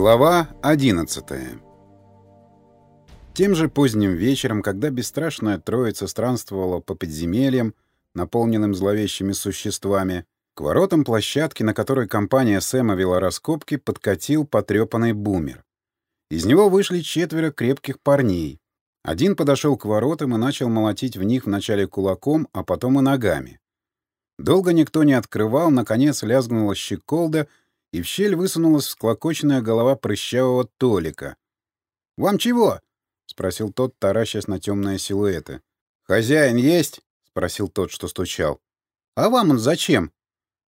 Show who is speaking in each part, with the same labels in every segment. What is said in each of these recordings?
Speaker 1: Глава 11 Тем же поздним вечером, когда бесстрашная троица странствовала по подземельям, наполненным зловещими существами, к воротам площадки, на которой компания Сэма вела раскопки, подкатил потрепанный бумер. Из него вышли четверо крепких парней. Один подошел к воротам и начал молотить в них вначале кулаком, а потом и ногами. Долго никто не открывал, наконец лязгнула щеколда, и в щель высунулась всклокоченная голова прыщавого Толика. «Вам чего?» — спросил тот, таращась на темные силуэты. «Хозяин есть?» — спросил тот, что стучал. «А вам он зачем?»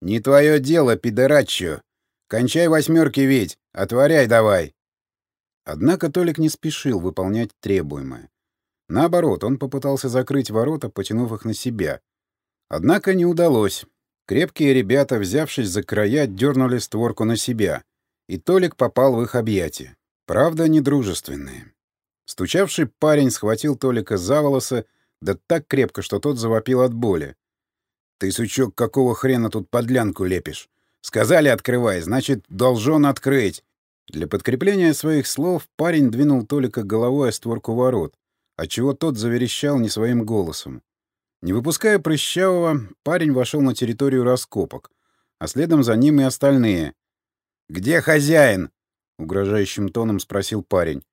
Speaker 1: «Не твое дело, пидораччо. Кончай восьмерки ведь, отворяй давай!» Однако Толик не спешил выполнять требуемое. Наоборот, он попытался закрыть ворота, потянув их на себя. Однако не удалось. Крепкие ребята, взявшись за края, дернули створку на себя, и Толик попал в их объятия. Правда, недружественные. Стучавший парень схватил Толика за волосы, да так крепко, что тот завопил от боли. «Ты, сучок, какого хрена тут подлянку лепишь? Сказали, открывай, значит, должен открыть!» Для подкрепления своих слов парень двинул Толика головой о створку ворот, отчего тот заверещал не своим голосом. Не выпуская Прыщавого, парень вошел на территорию раскопок, а следом за ним и остальные. «Где хозяин?» — угрожающим тоном спросил парень.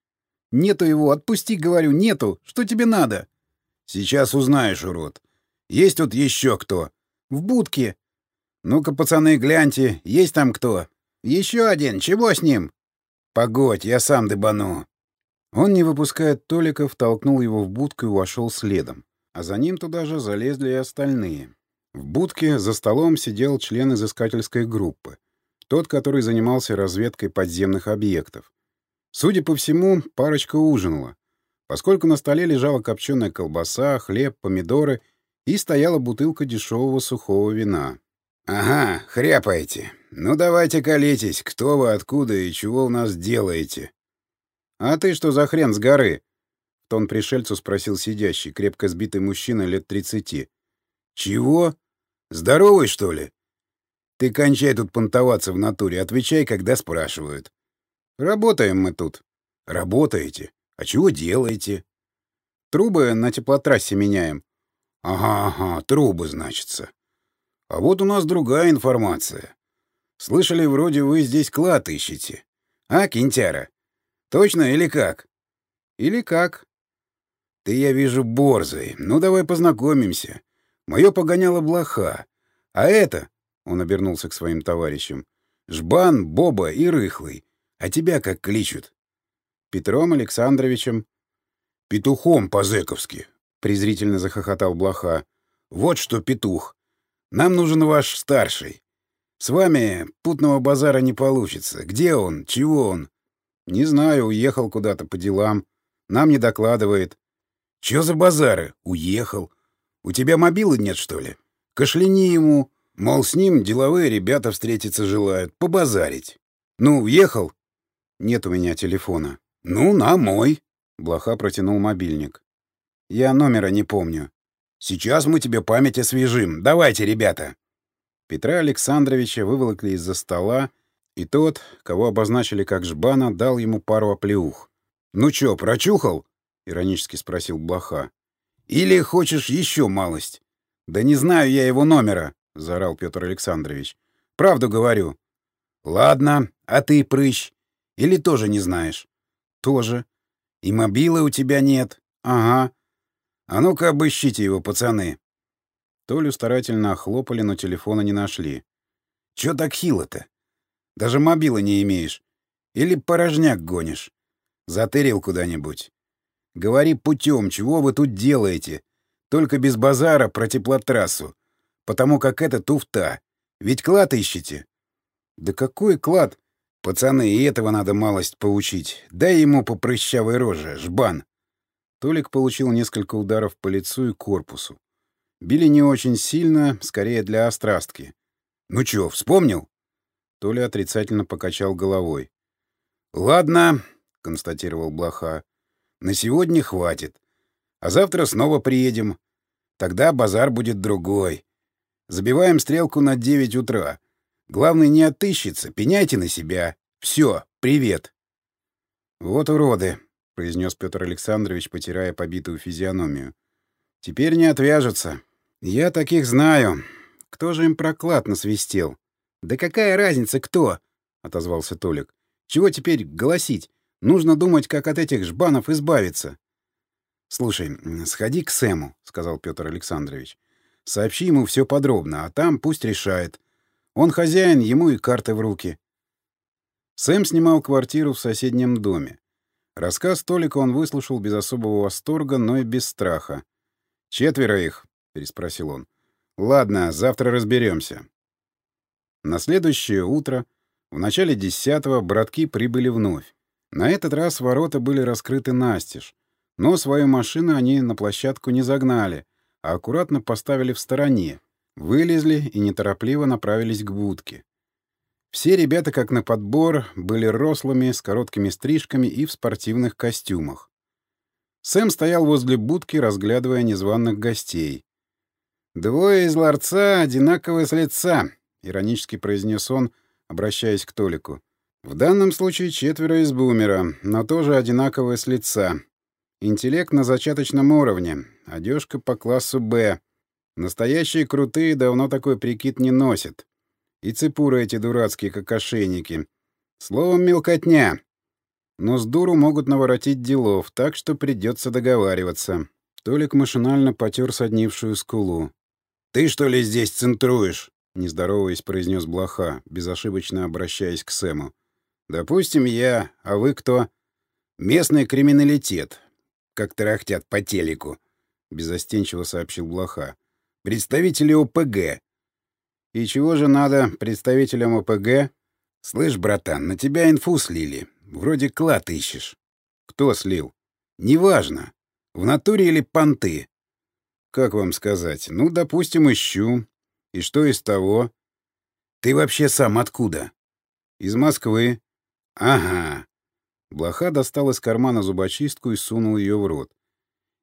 Speaker 1: «Нету его, отпусти, говорю, нету. Что тебе надо?» «Сейчас узнаешь, урод. Есть тут еще кто?» «В будке». «Ну-ка, пацаны, гляньте, есть там кто?» «Еще один, чего с ним?» «Погодь, я сам дыбану». Он, не выпуская Толика, втолкнул его в будку и вошел следом а за ним туда же залезли и остальные. В будке за столом сидел член изыскательской группы, тот, который занимался разведкой подземных объектов. Судя по всему, парочка ужинала, поскольку на столе лежала копченая колбаса, хлеб, помидоры и стояла бутылка дешевого сухого вина. «Ага, хряпаете. Ну давайте колитесь, кто вы, откуда и чего у нас делаете?» «А ты что за хрен с горы?» Тон пришельцу спросил сидящий, крепко сбитый мужчина лет тридцати. «Чего? Здоровый, что ли? Ты кончай тут понтоваться в натуре, отвечай, когда спрашивают». «Работаем мы тут». «Работаете? А чего делаете?» «Трубы на теплотрассе меняем». «Ага, ага, трубы, значится. А вот у нас другая информация. Слышали, вроде вы здесь клад ищете. А, Кинтяра? Точно или как?» «Или как?» Ты, я вижу, борзый. Ну, давай познакомимся. Мое погоняло блоха. А это, — он обернулся к своим товарищам, — Жбан, Боба и Рыхлый. А тебя как кличут? Петром Александровичем. Петухом по-зэковски, — презрительно захохотал блоха. Вот что, петух. Нам нужен ваш старший. С вами путного базара не получится. Где он? Чего он? Не знаю, уехал куда-то по делам. Нам не докладывает. Чё за базары? Уехал. У тебя мобилы нет, что ли? Кашляни ему. Мол, с ним деловые ребята встретиться желают, побазарить. Ну, уехал? Нет у меня телефона. Ну, на мой. Блоха протянул мобильник. Я номера не помню. Сейчас мы тебе память освежим. Давайте, ребята. Петра Александровича выволокли из-за стола, и тот, кого обозначили как жбана, дал ему пару оплеух. «Ну чё, прочухал?» Иронически спросил Блоха. Или хочешь еще малость? Да не знаю я его номера, заорал Петр Александрович. Правду говорю. Ладно, а ты прыщ? Или тоже не знаешь? Тоже. И мобилы у тебя нет? Ага. А ну-ка обыщите его, пацаны. Толю старательно охлопали, но телефона не нашли. Чё так хило-то? Даже мобилы не имеешь. Или порожняк гонишь? Затырил куда-нибудь. Говори путем, чего вы тут делаете? Только без базара про теплотрассу. Потому как это туфта. Ведь клад ищете. Да какой клад? Пацаны, и этого надо малость поучить. Дай ему по прыщавой роже, жбан. Толик получил несколько ударов по лицу и корпусу. Били не очень сильно, скорее для острастки. «Ну чё, вспомнил?» Толя отрицательно покачал головой. «Ладно», — констатировал Блоха. На сегодня хватит. А завтра снова приедем. Тогда базар будет другой. Забиваем стрелку на 9 утра. Главное, не отыщется. Пеняйте на себя. Все,
Speaker 2: привет!»
Speaker 1: «Вот уроды!» — произнес Петр Александрович, потирая побитую физиономию. «Теперь не отвяжутся. Я таких знаю. Кто же им проклад насвистел?» «Да какая разница, кто?» — отозвался Толик. «Чего теперь голосить? Нужно думать, как от этих жбанов избавиться». «Слушай, сходи к Сэму», — сказал Петр Александрович. «Сообщи ему все подробно, а там пусть решает. Он хозяин, ему и карты в руки». Сэм снимал квартиру в соседнем доме. Рассказ Толика он выслушал без особого восторга, но и без страха. «Четверо их?» — переспросил он. «Ладно, завтра разберемся». На следующее утро, в начале десятого, братки прибыли вновь. На этот раз ворота были раскрыты настежь, но свою машину они на площадку не загнали, а аккуратно поставили в стороне, вылезли и неторопливо направились к будке. Все ребята, как на подбор, были рослыми, с короткими стрижками и в спортивных костюмах. Сэм стоял возле будки, разглядывая незваных гостей. «Двое из ларца одинаковые с лица», — иронически произнес он, обращаясь к Толику. «В данном случае четверо из бумера, но тоже одинаковые с лица. Интеллект на зачаточном уровне, одежка по классу «Б». Настоящие крутые давно такой прикид не носят. И цепуры эти дурацкие, как ошейники. Словом, мелкотня. Но с дуру могут наворотить делов, так что придется договариваться. Толик машинально потер соднившую скулу. «Ты, что ли, здесь центруешь?» — нездороваясь, произнес Блоха, безошибочно обращаясь к Сэму. «Допустим, я. А вы кто?» «Местный криминалитет. Как тарахтят по телеку», — безостенчиво сообщил Блоха. «Представители ОПГ. И чего же надо представителям ОПГ? Слышь, братан, на тебя инфу слили. Вроде клад ищешь. Кто слил? Неважно. В натуре или понты? Как вам сказать? Ну, допустим, ищу. И что из того? Ты вообще сам откуда? Из Москвы. Ага. Блоха достал из кармана зубочистку и сунул ее в рот.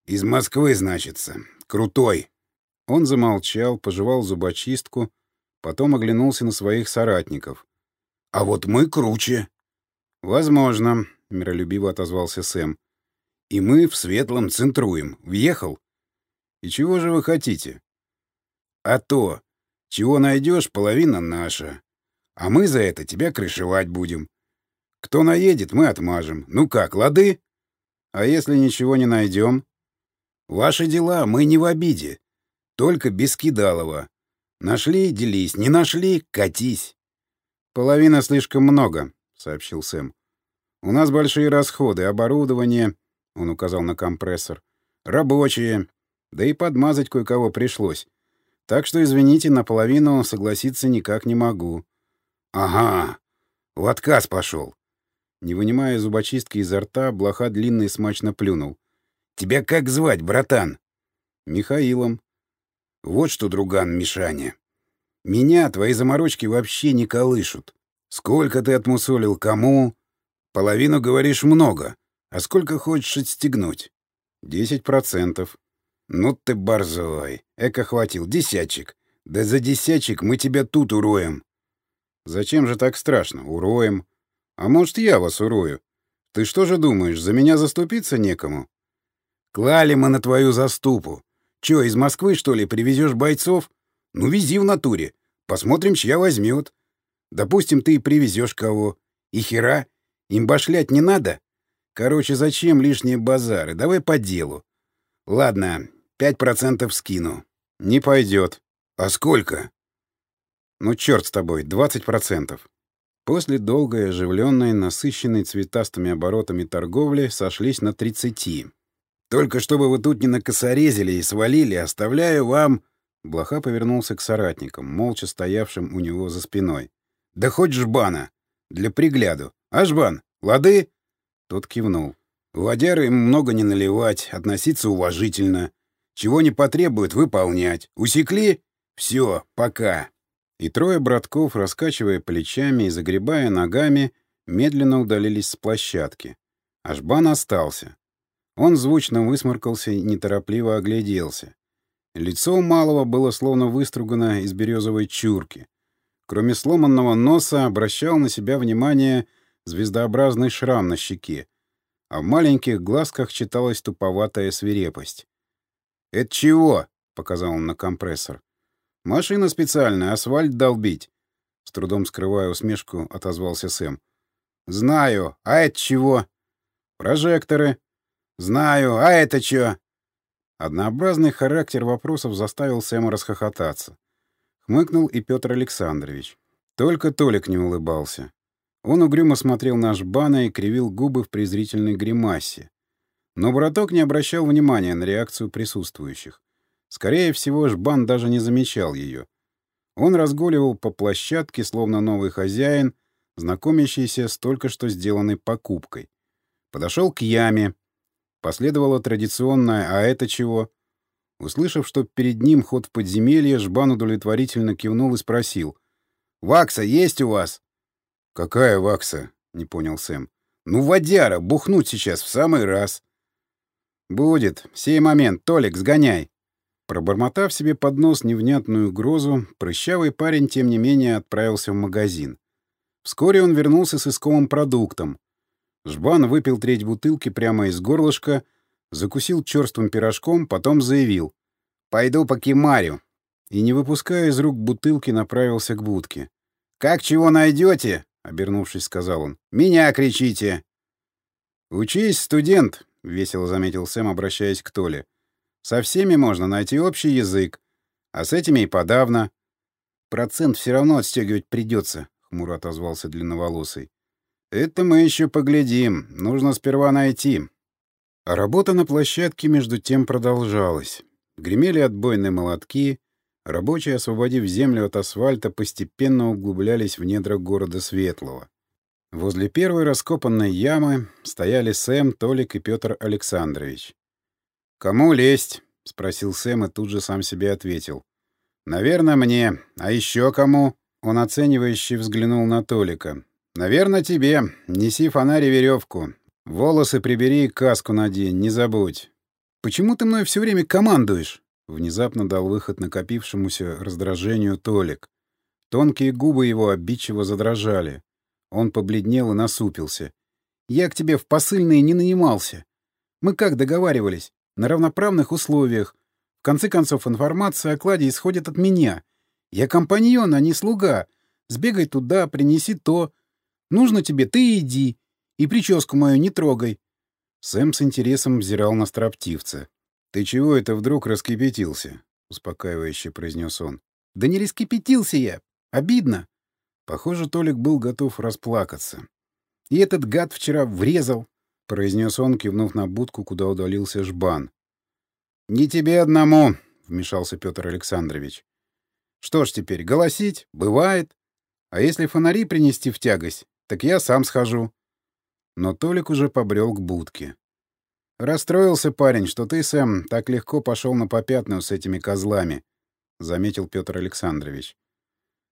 Speaker 1: Из Москвы, значится. Крутой. Он замолчал, пожевал зубочистку, Потом оглянулся на своих соратников. «А вот мы круче». «Возможно», — миролюбиво отозвался Сэм. «И мы в светлом центруем. Въехал?» «И чего же вы хотите?» «А то, чего найдешь, половина наша. А мы за это тебя крышевать будем. Кто наедет, мы отмажем. Ну как, лады? А если ничего не найдем?» «Ваши дела, мы не в обиде. Только без кидалова. Нашли — делись, не нашли — катись. Половина слишком много, — сообщил Сэм. У нас большие расходы, оборудование, — он указал на компрессор, — рабочие, да и подмазать кое-кого пришлось. Так что, извините, наполовину согласиться никак не могу. — Ага, в отказ пошел. Не вынимая зубочистки изо рта, блоха длинный смачно плюнул. — Тебя как звать, братан? — Михаилом. Вот что, друган Мишаня. Меня твои заморочки вообще не колышут. Сколько ты отмусолил кому? Половину, говоришь, много. А сколько хочешь отстегнуть? Десять процентов. Ну ты борзой. Эко хватил. Десятчик. Да за десятчик мы тебя тут уроем. Зачем же так страшно? Уроем. А может, я вас урою? Ты что же думаешь, за меня заступиться некому? Клали мы на твою заступу. Че, из Москвы, что ли, привезешь бойцов? Ну, вези в натуре. Посмотрим, чья возьмет. Допустим, ты привезешь кого. И хера? Им башлять не надо? Короче, зачем лишние базары? Давай по делу. Ладно, пять процентов скину. Не пойдет. А сколько? Ну, черт с тобой, двадцать процентов. После долгой, оживленной, насыщенной цветастыми оборотами торговли сошлись на тридцати. Только чтобы вы тут не накосорезили и свалили, оставляю вам...» Блоха повернулся к соратникам, молча стоявшим у него за спиной. «Да хоть жбана! Для пригляду. А, жбан, лады?» Тот кивнул. «Водяры им много не наливать, относиться уважительно. Чего не потребуют, выполнять. Усекли? Все, пока». И трое братков, раскачивая плечами и загребая ногами, медленно удалились с площадки. Ашбан остался. Он звучно высморкался и неторопливо огляделся. Лицо у малого было словно выстругано из березовой чурки. Кроме сломанного носа, обращал на себя внимание звездообразный шрам на щеке, а в маленьких глазках читалась туповатая свирепость. «Это чего?» — показал он на компрессор. «Машина специальная, асфальт долбить». С трудом скрывая усмешку, отозвался Сэм. «Знаю. А это чего?» «Прожекторы». «Знаю. А это чё?» Однообразный характер вопросов заставил Сэма расхохотаться. Хмыкнул и Петр Александрович. Только Толик не улыбался. Он угрюмо смотрел на Жбана и кривил губы в презрительной гримасе. Но браток не обращал внимания на реакцию присутствующих. Скорее всего, Жбан даже не замечал ее. Он разгуливал по площадке, словно новый хозяин, знакомящийся с только что сделанной покупкой. Подошел к яме. Последовало традиционное «А это чего?». Услышав, что перед ним ход в подземелье, Жбан удовлетворительно кивнул и спросил. «Вакса есть у вас?» «Какая вакса?» — не понял Сэм. «Ну, водяра, бухнуть сейчас в самый раз». «Будет. Сей момент. Толик, сгоняй». Пробормотав себе под нос невнятную угрозу, прыщавый парень, тем не менее, отправился в магазин. Вскоре он вернулся с искомым продуктом. Жбан выпил треть бутылки прямо из горлышка, закусил черствым пирожком, потом заявил. «Пойду по кемарю». И, не выпуская из рук бутылки, направился к будке. «Как чего найдете?» — обернувшись, сказал он. «Меня кричите!» «Учись, студент!» — весело заметил Сэм, обращаясь к Толе. «Со всеми можно найти общий язык, а с этими и подавно». «Процент все равно отстегивать придется», — хмуро отозвался длинноволосый. «Это мы еще поглядим. Нужно сперва найти». А работа на площадке между тем продолжалась. Гремели отбойные молотки, рабочие, освободив землю от асфальта, постепенно углублялись в недра города Светлого. Возле первой раскопанной ямы стояли Сэм, Толик и Петр Александрович. «Кому лезть?» — спросил Сэм и тут же сам себе ответил. «Наверное, мне. А еще кому?» Он оценивающе взглянул на Толика. «Наверное, тебе. Неси фонарь и веревку. Волосы прибери и каску надень, не забудь». «Почему ты мной все время командуешь?» Внезапно дал выход накопившемуся раздражению Толик. Тонкие губы его обидчиво задрожали. Он побледнел и насупился. «Я к тебе в посыльные не нанимался. Мы как договаривались? На равноправных условиях. В конце концов, информация о кладе исходит от меня. Я компаньон, а не слуга. Сбегай туда, принеси то. Нужно тебе, ты иди. И прическу мою не трогай». Сэм с интересом взирал на строптивца. «Ты чего это вдруг раскипятился?» — успокаивающе произнес он. «Да не раскипятился я. Обидно. Похоже, Толик был готов расплакаться. «И этот гад вчера врезал», — произнес он, кивнув на будку, куда удалился жбан. «Не тебе одному», — вмешался Петр Александрович. «Что ж теперь, голосить? Бывает. А если фонари принести в тягость, так я сам схожу». Но Толик уже побрел к будке. «Расстроился парень, что ты, Сэм, так легко пошел на попятную с этими козлами», — заметил Петр Александрович.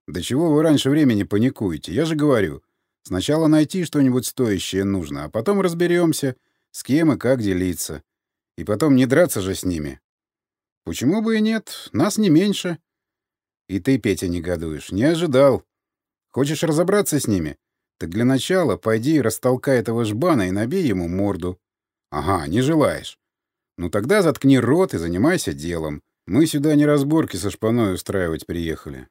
Speaker 1: Да чего вы раньше времени паникуете? Я же говорю, сначала найти что-нибудь стоящее нужно, а потом разберемся, с кем и как делиться. И потом не драться же с ними. Почему бы и нет? Нас не меньше. И ты, Петя, негодуешь. Не ожидал. Хочешь разобраться с ними? Так для начала пойди растолкай этого жбана и набей ему морду. Ага, не желаешь. Ну тогда заткни рот и занимайся делом. Мы сюда не разборки со шпаной устраивать приехали.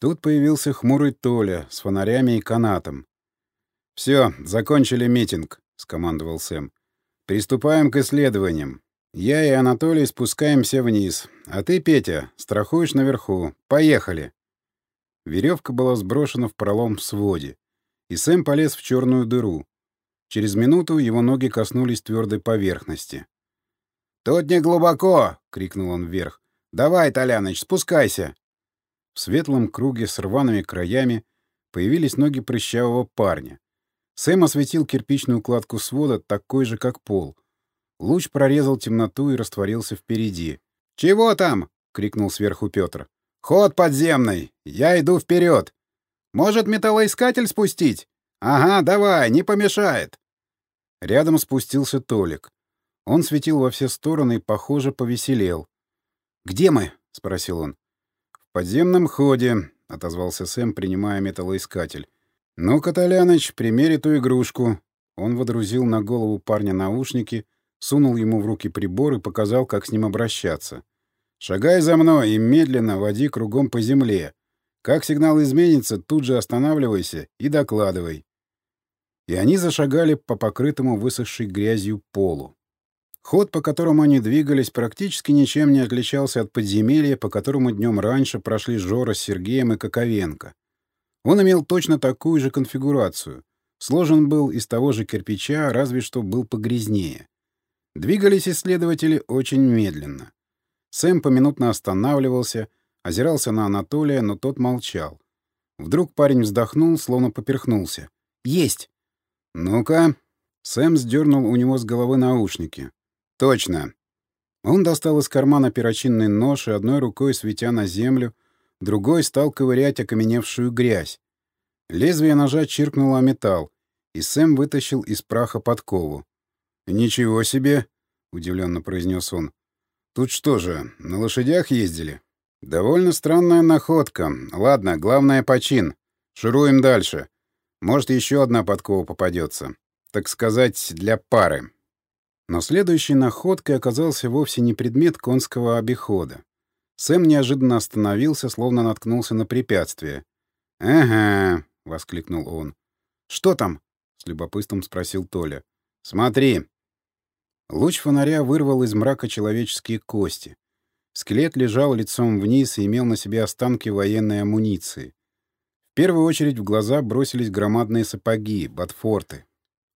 Speaker 1: Тут появился хмурый Толя с фонарями и канатом. «Все, закончили митинг», — скомандовал Сэм. «Приступаем к исследованиям. Я и Анатолий спускаемся вниз, а ты, Петя, страхуешь наверху. Поехали!» Веревка была сброшена в пролом в своде, и Сэм полез в черную дыру. Через минуту его ноги коснулись твердой поверхности. «Тут не глубоко!» — крикнул он вверх. «Давай, Толяныч, спускайся!» В светлом круге с рваными краями появились ноги прыщавого парня. Сэм осветил кирпичную кладку свода, такой же, как пол. Луч прорезал темноту и растворился впереди. «Чего там?» — крикнул сверху Петр. «Ход подземный! Я иду вперед! Может, металлоискатель спустить? Ага, давай, не помешает!» Рядом спустился Толик. Он светил во все стороны и, похоже, повеселел. «Где мы?» — спросил он подземном ходе», — отозвался Сэм, принимая металлоискатель. «Ну, Каталяныч, примери ту игрушку». Он водрузил на голову парня наушники, сунул ему в руки прибор и показал, как с ним обращаться. «Шагай за мной и медленно води кругом по земле. Как сигнал изменится, тут же останавливайся и докладывай». И они зашагали по покрытому высохшей грязью полу. Ход, по которому они двигались, практически ничем не отличался от подземелья, по которому днем раньше прошли Жора с Сергеем и Коковенко. Он имел точно такую же конфигурацию. Сложен был из того же кирпича, разве что был погрязнее. Двигались исследователи очень медленно. Сэм поминутно останавливался, озирался на Анатолия, но тот молчал. Вдруг парень вздохнул, словно поперхнулся. «Есть!» «Ну-ка!» Сэм сдернул у него с головы наушники. Точно. Он достал из кармана перочинный нож и одной рукой, светя на землю, другой стал ковырять окаменевшую грязь. Лезвие ножа чиркнуло о металл, и Сэм вытащил из праха подкову. «Ничего себе!» — удивленно произнес он. «Тут что же, на лошадях ездили?» «Довольно странная находка. Ладно, главное — почин. Шуруем дальше. Может, еще одна подкова попадется. Так сказать, для пары». Но следующей находкой оказался вовсе не предмет конского обихода. Сэм неожиданно остановился, словно наткнулся на препятствие. «Ага», — воскликнул он. «Что там?» — с любопытством спросил Толя. «Смотри». Луч фонаря вырвал из мрака человеческие кости. Скелет лежал лицом вниз и имел на себе останки военной амуниции. В первую очередь в глаза бросились громадные сапоги, ботфорты.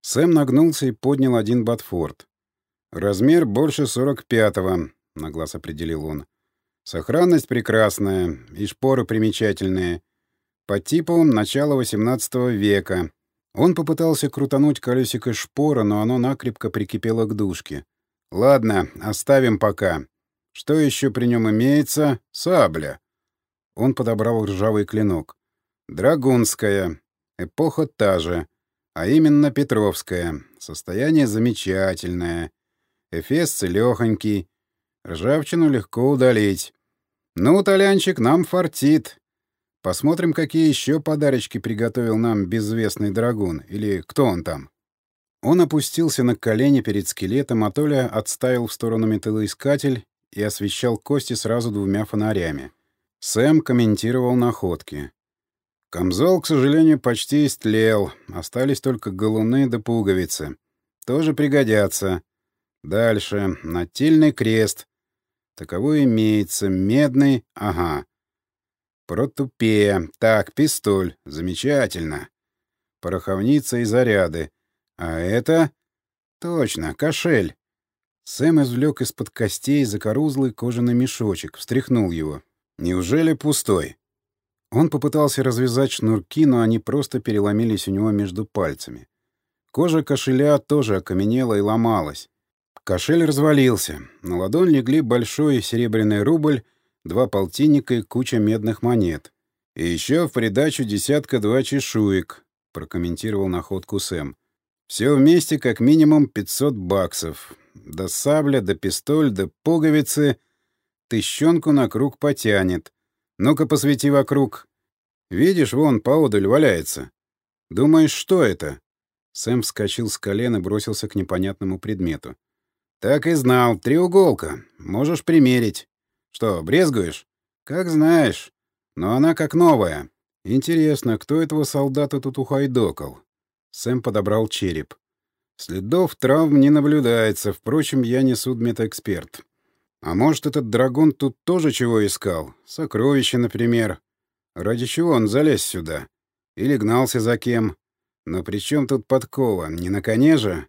Speaker 1: Сэм нагнулся и поднял один ботфорт. «Размер больше 45-го», — на глаз определил он. «Сохранность прекрасная, и шпоры примечательные. По типу начала XVIII века». Он попытался крутануть колесико шпора, но оно накрепко прикипело к дужке. «Ладно, оставим пока. Что еще при нем имеется? Сабля». Он подобрал ржавый клинок. «Драгунская. Эпоха та же. А именно Петровская. Состояние замечательное. Эфес целехонький. Ржавчину легко удалить. Ну, Толянчик, нам фартит. Посмотрим, какие еще подарочки приготовил нам безвестный драгун. Или кто он там? Он опустился на колени перед скелетом, а Толя отставил в сторону металлоискатель и освещал кости сразу двумя фонарями. Сэм комментировал находки. Камзол, к сожалению, почти истлел. Остались только галуны да пуговицы. Тоже пригодятся. Дальше. Нательный крест. Таковой имеется. Медный. Ага. Протупея. Так, пистоль. Замечательно. Пороховница и заряды. А это... Точно, кошель. Сэм извлек из-под костей закорузлый кожаный мешочек, встряхнул его. Неужели пустой? Он попытался развязать шнурки, но они просто переломились у него между пальцами. Кожа кошеля тоже окаменела и ломалась. Кошель развалился. На ладонь легли большой серебряный рубль, два полтинника и куча медных монет. «И еще в придачу десятка-два чешуек», — прокомментировал находку Сэм. «Все вместе как минимум 500 баксов. Да сабля, да пистоль, да пуговицы. Тыщенку на круг потянет. Ну-ка посвети вокруг. Видишь, вон поодаль валяется. Думаешь, что это?» Сэм вскочил с колен и бросился к непонятному предмету. «Так и знал. Треуголка. Можешь примерить. Что, брезгуешь?» «Как знаешь. Но она как новая. Интересно, кто этого солдата тут ухайдокал?» Сэм подобрал череп. «Следов травм не наблюдается. Впрочем, я не судмедэксперт. А может, этот драгун тут тоже чего искал? Сокровища, например. Ради чего он залез сюда? Или гнался за кем? Но при чем тут подкова? Не на коне же?»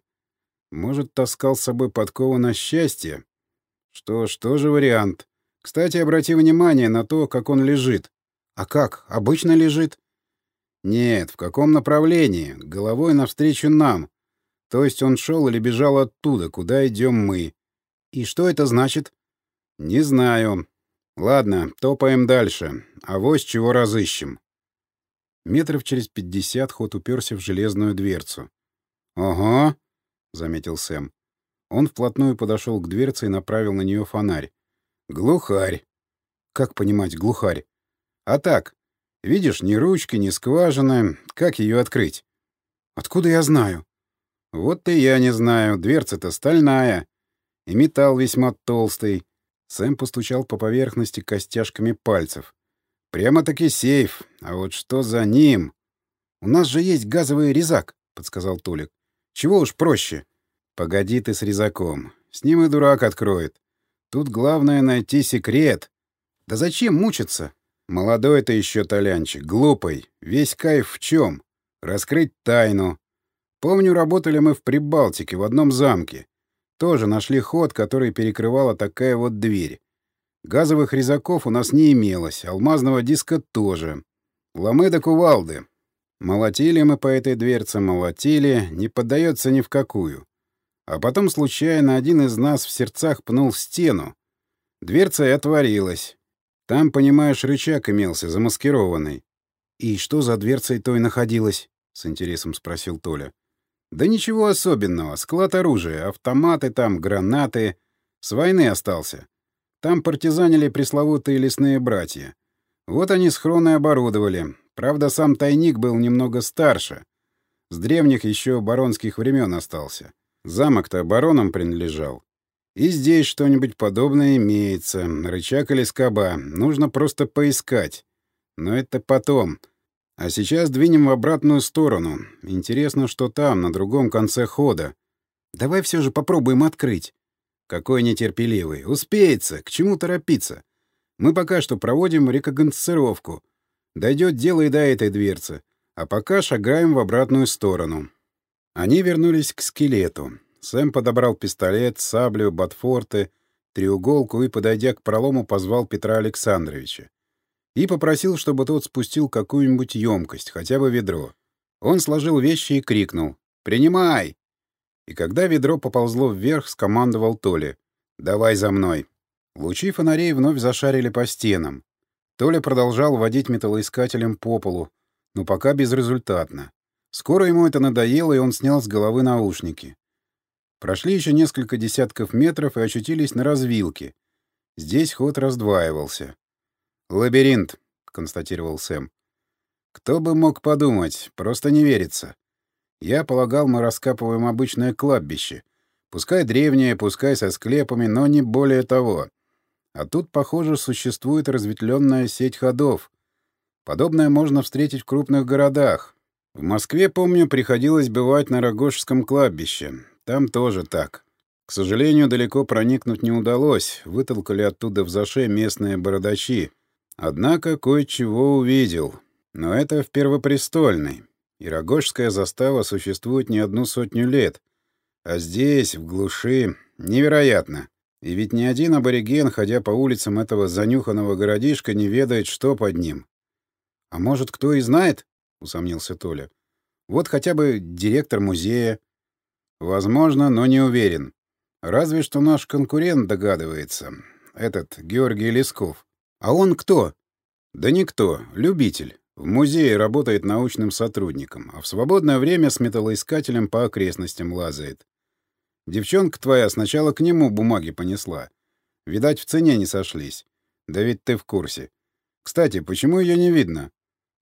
Speaker 1: Может, таскал с собой подкову на счастье? Что ж, тоже вариант. Кстати, обрати внимание на то, как он лежит. А как? Обычно лежит? Нет, в каком направлении? Головой навстречу нам. То есть он шел или бежал оттуда, куда идем мы. И что это значит? Не знаю. Ладно, топаем дальше. А вось чего разыщем. Метров через пятьдесят ход уперся в железную дверцу. Ого, — заметил Сэм. Он вплотную подошел к дверце и направил на нее фонарь. «Глухарь!» «Как понимать глухарь?» «А так, Видишь, ни ручки, ни скважины. Как ее открыть?
Speaker 2: Откуда я знаю?
Speaker 1: Вот и я не знаю. Дверца-то стальная. И металл весьма толстый. Сэм постучал по поверхности костяшками пальцев. Прямо-таки сейф. А вот что за ним?
Speaker 2: У нас же есть газовый резак, подсказал Толик. Чего уж проще.
Speaker 1: Погоди ты с резаком. С ним и дурак откроет. Тут главное найти секрет.
Speaker 2: Да зачем мучиться?
Speaker 1: Молодой ты еще толянчик, глупый. Весь кайф в чем? Раскрыть тайну. Помню, работали мы в Прибалтике, в одном замке. Тоже нашли ход, который перекрывала такая вот дверь. Газовых резаков у нас не имелось, алмазного диска тоже. Ломы да кувалды. Молотили мы по этой дверце, молотили, не поддается ни в какую. А потом случайно один из нас в сердцах пнул стену. Дверца и отворилась. Там, понимаешь, рычаг имелся, замаскированный.
Speaker 2: — И что за дверцей той находилось? — с интересом спросил Толя.
Speaker 1: Да ничего особенного. Склад оружия, автоматы там, гранаты. С войны остался. Там партизанили пресловутые лесные братья. Вот они схроны оборудовали. Правда, сам тайник был немного старше. С древних еще баронских времен остался. Замок-то баронам принадлежал. И здесь что-нибудь подобное имеется. Рычаг или скоба. Нужно просто поискать. Но это потом. А сейчас двинем в обратную сторону. Интересно, что там, на другом конце хода.
Speaker 2: Давай все же попробуем открыть.
Speaker 1: Какой нетерпеливый. Успеется. К чему торопиться? Мы пока что проводим рекогносцировку. Дойдет дело и до этой дверцы. А пока шагаем в обратную сторону. Они вернулись к скелету. Сэм подобрал пистолет, саблю, ботфорты, треуголку и, подойдя к пролому, позвал Петра Александровича и попросил, чтобы тот спустил какую-нибудь емкость, хотя бы ведро. Он сложил вещи и крикнул «Принимай!». И когда ведро поползло вверх, скомандовал Толя «Давай за мной!». Лучи фонарей вновь зашарили по стенам. Толя продолжал водить металлоискателем по полу, но пока безрезультатно. Скоро ему это надоело, и он снял с головы наушники. Прошли еще несколько десятков метров и очутились на развилке. Здесь ход раздваивался. «Лабиринт», — констатировал Сэм. «Кто бы мог подумать, просто не верится. Я полагал, мы раскапываем обычное кладбище. Пускай древнее, пускай со склепами, но не более того. А тут, похоже, существует разветвленная сеть ходов. Подобное можно встретить в крупных городах. В Москве, помню, приходилось бывать на Рогожском кладбище. Там тоже так. К сожалению, далеко проникнуть не удалось. Вытолкали оттуда в заше местные бородачи. Однако кое-чего увидел. Но это в Первопрестольной. И Рогожская застава существует не одну сотню лет. А здесь, в глуши, невероятно. И ведь ни один абориген, ходя по улицам этого занюханного городишка, не ведает, что под ним. — А может, кто и знает? — усомнился Толя. — Вот хотя бы директор музея. — Возможно, но не уверен. Разве что наш конкурент догадывается. Этот Георгий Лесков.
Speaker 2: А он кто?
Speaker 1: Да никто, любитель. В музее работает научным сотрудником, а в свободное время с металлоискателем по окрестностям лазает. Девчонка твоя сначала к нему бумаги понесла. Видать, в цене не сошлись. Да ведь ты в курсе. Кстати, почему ее не видно?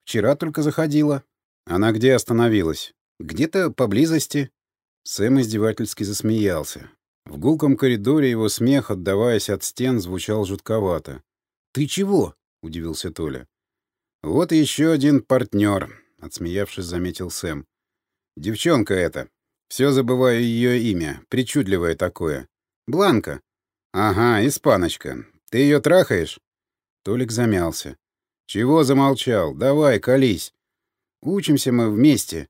Speaker 2: Вчера только заходила.
Speaker 1: Она где остановилась?
Speaker 2: Где-то поблизости.
Speaker 1: Сэм издевательски засмеялся. В гулком коридоре его смех, отдаваясь от стен, звучал жутковато.
Speaker 2: «Ты чего?» — удивился Толя.
Speaker 1: «Вот еще один партнер», — отсмеявшись, заметил Сэм. «Девчонка эта. Все забываю ее имя. Причудливое такое. Бланка». «Ага, испаночка. Ты ее трахаешь?» Толик замялся. «Чего замолчал? Давай, колись. Учимся мы вместе».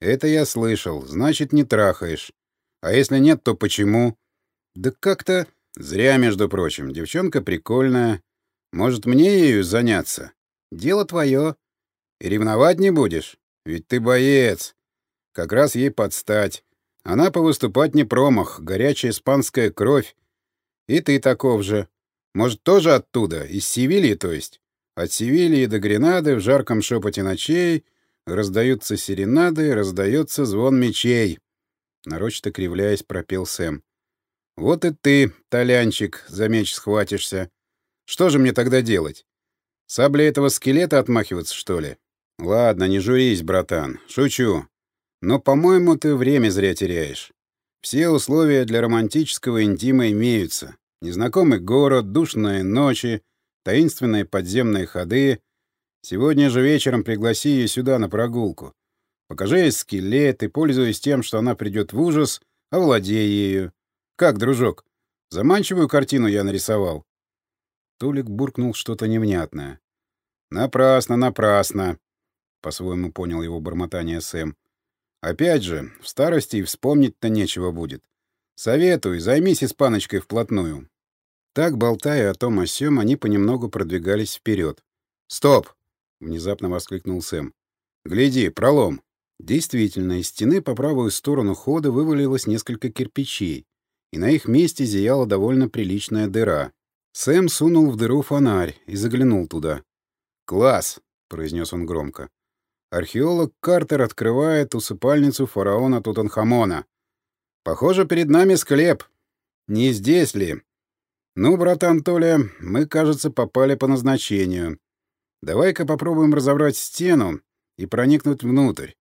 Speaker 1: «Это я слышал. Значит, не трахаешь. А если нет, то почему?» «Да как-то...» «Зря, между прочим. Девчонка прикольная. Может, мне ею заняться? Дело твое. И ревновать не будешь? Ведь ты боец. Как раз ей подстать. Она повыступать не промах, горячая испанская кровь. И ты таков же. Может, тоже оттуда, из Севильи, то есть? От Севильи до Гренады в жарком шепоте ночей раздаются серенады, раздается звон мечей. Нарочито кривляясь, пропел Сэм. Вот и ты, толянчик, за меч схватишься. Что же мне тогда делать? Сабли этого скелета отмахиваться, что ли? Ладно, не журись, братан. Шучу. Но, по-моему, ты время зря теряешь. Все условия для романтического интима имеются. Незнакомый город, душные ночи, таинственные подземные ходы. Сегодня же вечером пригласи ее сюда на прогулку. Покажи ей скелет и, пользуясь тем, что она придет в ужас, овладей ею. Как, дружок, заманчивую картину я нарисовал? Толик буркнул что-то невнятное. «Напрасно, напрасно!» — по-своему понял его бормотание Сэм. «Опять же, в старости и вспомнить-то нечего будет. Советую, займись испаночкой вплотную». Так, болтая о том о сём, они понемногу продвигались вперед. «Стоп!» — внезапно воскликнул Сэм. «Гляди, пролом!» Действительно, из стены по правую сторону хода вывалилось несколько кирпичей, и на их месте зияла довольно приличная дыра. Сэм сунул в дыру фонарь и заглянул туда. «Класс!» — произнес он громко. Археолог Картер открывает усыпальницу фараона Тутанхамона. «Похоже, перед нами склеп. Не здесь ли?» «Ну, братан Толя, мы, кажется, попали по назначению. Давай-ка попробуем разобрать стену и проникнуть внутрь.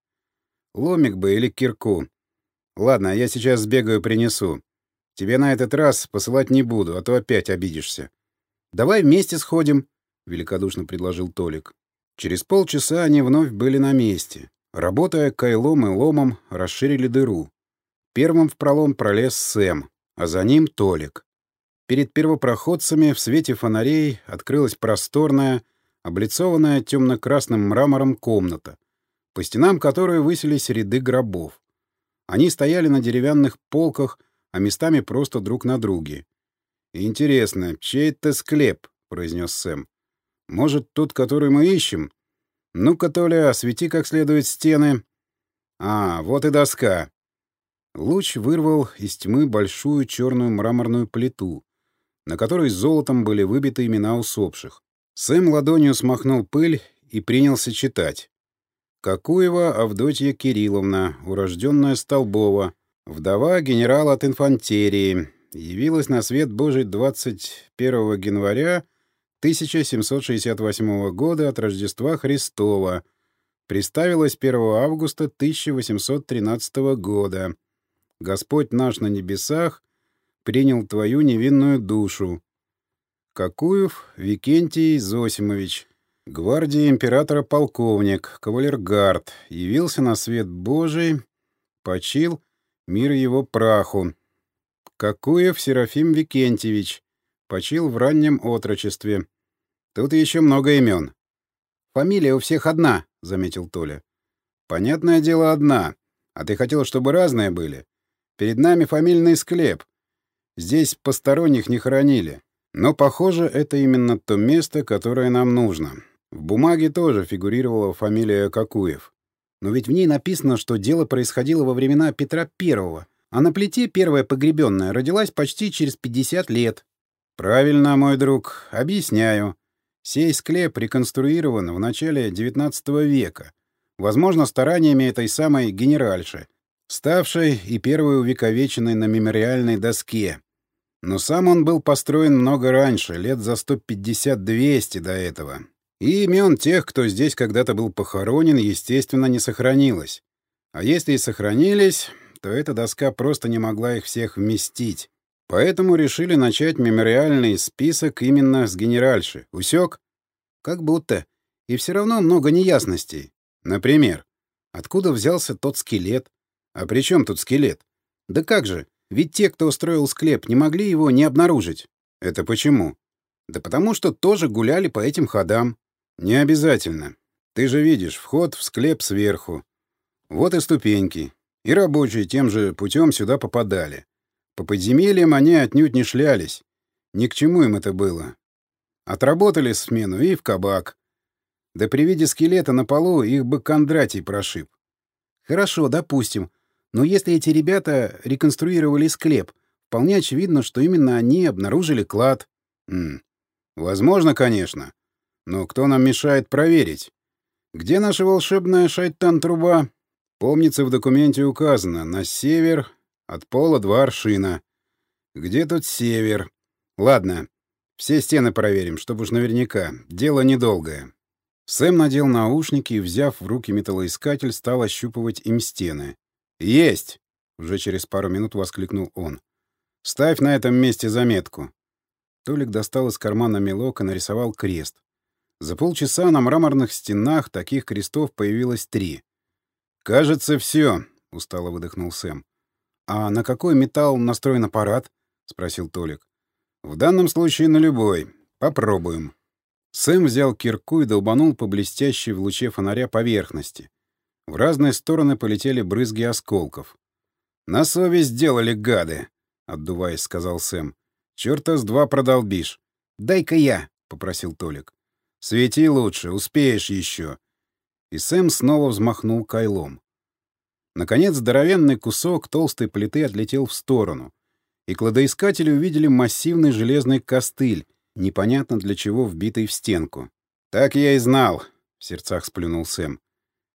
Speaker 1: Ломик бы или кирку. Ладно, я сейчас сбегаю принесу. Тебе на этот раз посылать не буду, а то опять обидишься. Давай вместе сходим, — великодушно предложил Толик. Через полчаса они вновь были на месте. Работая кайлом и ломом, расширили дыру. Первым в пролом пролез Сэм, а за ним Толик. Перед первопроходцами в свете фонарей открылась просторная, облицованная темно-красным мрамором комната, по стенам которой высились ряды гробов. Они стояли на деревянных полках а местами просто друг на друге. «Интересно, чей это склеп?» — произнес Сэм. «Может, тот, который мы ищем? Ну-ка, Толя, освети как следует стены. А, вот и доска». Луч вырвал из тьмы большую черную мраморную плиту, на которой золотом были выбиты имена усопших. Сэм ладонью смахнул пыль и принялся читать. Какуева Авдотья Кирилловна, урожденная Столбова, Вдова генерала от инфантерии. Явилась на свет Божий 21 января 1768 года от Рождества Христова. Приставилась 1 августа 1813 года. Господь наш на небесах принял твою невинную душу. Какуев Викентий Зосимович, гвардии императора полковник, кавалергард, явился на свет Божий, почил Мир его праху. Какуев Серафим Викентьевич. Почил в раннем отрочестве. Тут еще много имен. Фамилия у всех одна, — заметил Толя. Понятное дело, одна. А ты хотел, чтобы разные были? Перед нами фамильный склеп. Здесь посторонних не хоронили. Но, похоже, это именно то место, которое нам нужно. В бумаге тоже фигурировала фамилия Какуев. Но ведь в ней написано, что дело происходило во времена Петра Первого, а на плите первая погребенная родилась почти через 50 лет. Правильно, мой друг, объясняю. Сей склеп реконструирован в начале XIX века, возможно, стараниями этой самой генеральши, ставшей и первой увековеченной на мемориальной доске. Но сам он был построен много раньше, лет за 150-200 до этого. И имен тех, кто здесь когда-то был похоронен, естественно, не сохранилось. А если и сохранились, то эта доска просто не могла их всех вместить. Поэтому решили начать мемориальный список именно с генеральши. Усек? Как будто. И все равно много неясностей. Например, откуда взялся тот скелет? А при чем тут скелет? Да как же, ведь те, кто устроил склеп, не могли его не обнаружить. Это почему? Да потому что тоже гуляли по этим ходам. «Не обязательно. Ты же видишь, вход в склеп сверху. Вот и ступеньки. И рабочие тем же путем сюда попадали. По подземельям они отнюдь не шлялись. Ни к чему им это было. Отработали смену и в кабак. Да при виде скелета на полу их бы Кондратий прошиб. Хорошо, допустим. Но если эти ребята реконструировали склеп, вполне очевидно, что именно они обнаружили клад. М -м. Возможно, конечно. Но кто нам мешает проверить? Где наша волшебная шайтан-труба? Помнится, в документе указано «на север от пола два аршина». Где тут север? Ладно, Все стены проверим, чтобы уж наверняка. Дело недолгое. Сэм надел наушники и, взяв в руки металлоискатель, стал ощупывать им стены. «Есть!» — уже через пару минут воскликнул он. «Ставь на этом месте заметку». Толик достал из кармана мелок и нарисовал крест. За полчаса на мраморных стенах таких крестов появилось три. «Кажется, все», — устало выдохнул Сэм. «А на какой металл настроен аппарат?» — спросил Толик. «В данном случае на любой. Попробуем». Сэм взял кирку и долбанул по блестящей в луче фонаря поверхности. В разные стороны полетели брызги осколков. «На совесть сделали гады», — отдуваясь, сказал Сэм. «Чёрта с два продолбишь». «Дай-ка я», — попросил Толик. Свети лучше, успеешь еще. И Сэм снова взмахнул кайлом. Наконец, здоровенный кусок толстой плиты отлетел в сторону, и кладоискатели увидели массивный железный костыль, непонятно для чего вбитый в стенку. «Так я и знал», — в сердцах сплюнул Сэм.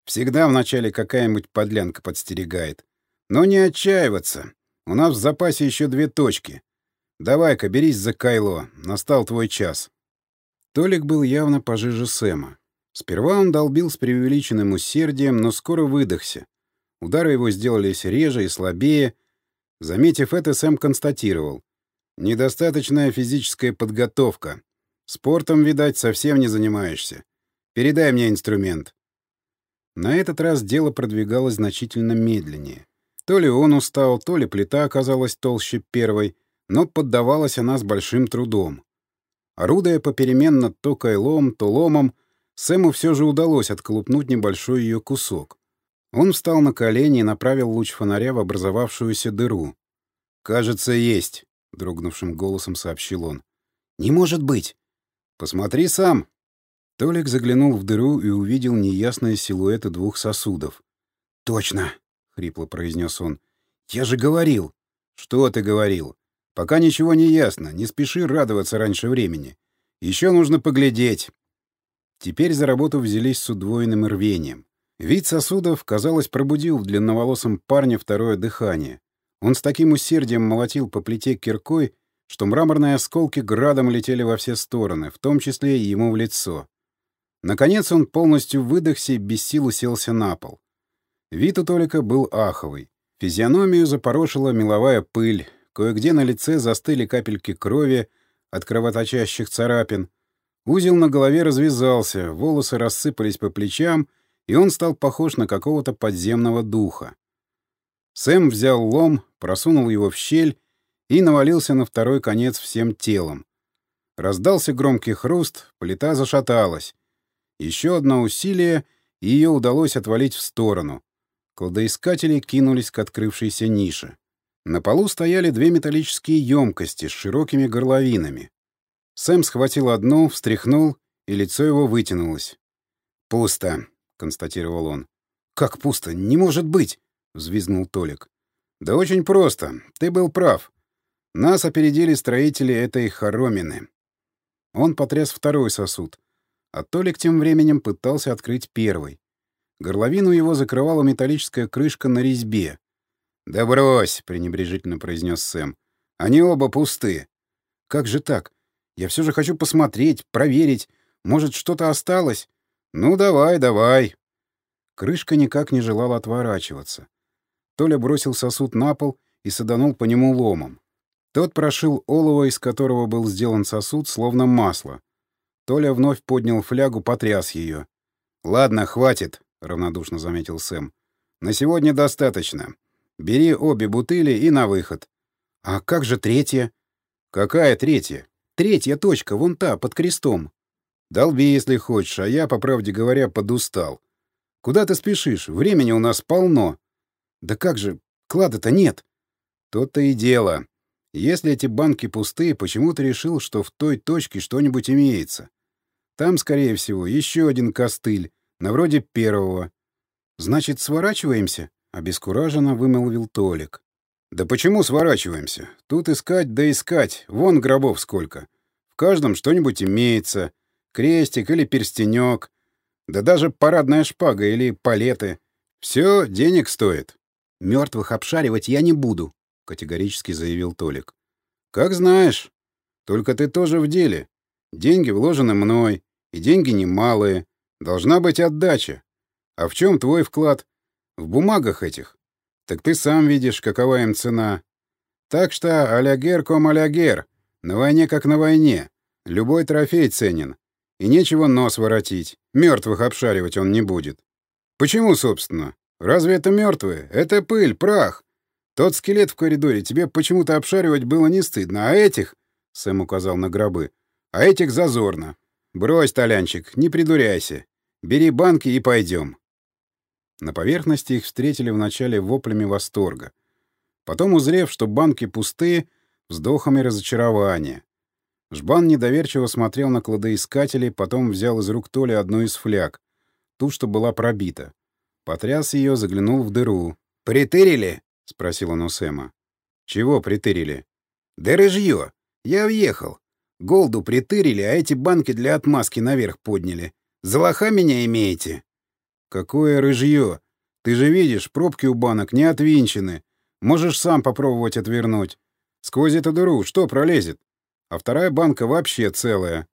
Speaker 1: «Всегда вначале какая-нибудь подлянка подстерегает. Но не отчаиваться. У нас в запасе еще две точки. Давай-ка, берись за кайло. Настал твой час». Толик был явно пожиже Сэма. Сперва он долбил с преувеличенным усердием, но скоро выдохся. Удары его сделались реже и слабее. Заметив это, Сэм констатировал. «Недостаточная физическая подготовка. Спортом, видать, совсем не занимаешься. Передай мне инструмент». На этот раз дело продвигалось значительно медленнее. То ли он устал, то ли плита оказалась толще первой, но поддавалась она с большим трудом. Орудуя попеременно то кайлом, то ломом, Сэму все же удалось отколупнуть небольшой ее кусок. Он встал на колени и направил луч фонаря в образовавшуюся дыру. «Кажется, есть», — дрогнувшим голосом сообщил он. «Не может быть!» «Посмотри сам!» Толик заглянул в дыру и увидел неясные силуэты двух сосудов. «Точно!» — хрипло произнес он. «Я же говорил!» «Что ты говорил?» Пока ничего не ясно, не спеши радоваться раньше времени. Еще нужно поглядеть. Теперь за работу взялись с удвоенным рвением. Вид сосудов, казалось, пробудил в длинноволосом парне второе дыхание. Он с таким усердием молотил по плите киркой, что мраморные осколки градом летели во все стороны, в том числе и ему в лицо. Наконец он полностью выдохся и без сил уселся на пол. Вид у Толика был аховый. Физиономию запорошила меловая пыль, Кое-где на лице застыли капельки крови от кровоточащих царапин. Узел на голове развязался, волосы рассыпались по плечам, и он стал похож на какого-то подземного духа. Сэм взял лом, просунул его в щель и навалился на второй конец всем телом. Раздался громкий хруст, плита зашаталась. Еще одно усилие, и ее удалось отвалить в сторону. Кладоискатели кинулись к открывшейся нише. На полу стояли две металлические емкости с широкими горловинами. Сэм схватил одну, встряхнул, и лицо его вытянулось. «Пусто», — констатировал он. «Как пусто? Не может быть!» — взвизгнул Толик. «Да очень просто. Ты был прав. Нас опередили строители этой хоромины». Он потряс второй сосуд, а Толик тем временем пытался открыть первый. Горловину его закрывала металлическая крышка на резьбе. «Да брось!» — пренебрежительно произнес Сэм. «Они оба пусты». «Как же так? Я все же хочу посмотреть, проверить. Может, что-то осталось?» «Ну, давай, давай». Крышка никак не желала отворачиваться. Толя бросил сосуд на пол и саданул по нему ломом. Тот прошил олово, из которого был сделан сосуд, словно масло. Толя вновь поднял флягу, потряс ее. «Ладно, хватит», — равнодушно заметил Сэм. «На сегодня достаточно. Бери обе бутыли и на выход. А как же третья? Какая третья? Третья точка, вон та, под крестом. Долби, если хочешь, а я, по правде говоря, подустал. Куда ты спешишь? Времени у нас полно. Да как же, клада-то нет. То-то и дело. Если эти банки пустые, почему ты решил, что в той точке что-нибудь имеется? Там, скорее всего, еще один костыль, на вроде первого. Значит, сворачиваемся? — обескураженно вымолвил Толик. «Да почему сворачиваемся? Тут искать да искать. Вон гробов сколько. В каждом что-нибудь имеется. Крестик или перстенек. Да даже парадная шпага или палеты. Все денег стоит». «Мертвых обшаривать я не буду», — категорически заявил Толик. «Как знаешь. Только ты тоже в деле. Деньги вложены мной, и деньги немалые. Должна быть отдача. А в чем твой вклад? В бумагах этих. Так ты сам видишь, какова им цена. Так что алягер ком алягер. На войне как на войне. Любой трофей ценен. И нечего нос воротить. Мертвых обшаривать он не будет. Почему, собственно? Разве это мертвые? Это пыль, прах. Тот скелет в коридоре тебе почему-то обшаривать было не стыдно, а этих, — Сэм указал на гробы, — а этих зазорно. Брось, Толянчик, не придуряйся. Бери банки и пойдем. На поверхности их встретили вначале воплями восторга. Потом, узрев, что банки пустые, вздохами разочарования. Жбан недоверчиво смотрел на кладоискателей, потом взял из рук Толи одну из фляг, ту, что была пробита. Потряс ее, заглянул в дыру. «Притырили?» — спросил он у Сэма. «Чего притырили?» «Да рыжье. Я въехал. Голду притырили, а эти банки для отмазки наверх подняли. За меня имеете?» «Какое рыжье? Ты же видишь, пробки у банок не отвинчены. Можешь сам попробовать отвернуть. Сквозь эту дыру что пролезет?» А вторая банка вообще целая.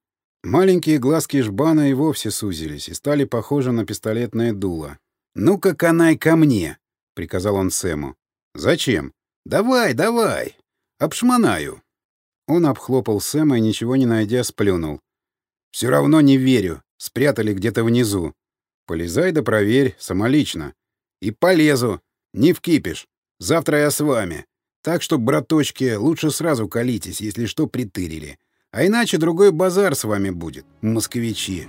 Speaker 1: Маленькие глазки жбана и вовсе сузились и стали похожи на пистолетное дуло. «Ну-ка, канай ко мне!» — приказал он Сэму. «Зачем?» «Давай, давай! Обшмонаю!» Он обхлопал Сэма и, ничего не найдя, сплюнул. «Все равно не верю. Спрятали где-то внизу. Полезай да проверь, самолично. И полезу. Не вкипишь. Завтра я с вами. Так что, браточки, лучше сразу колитесь, если что притырили. А иначе другой базар с вами будет, москвичи.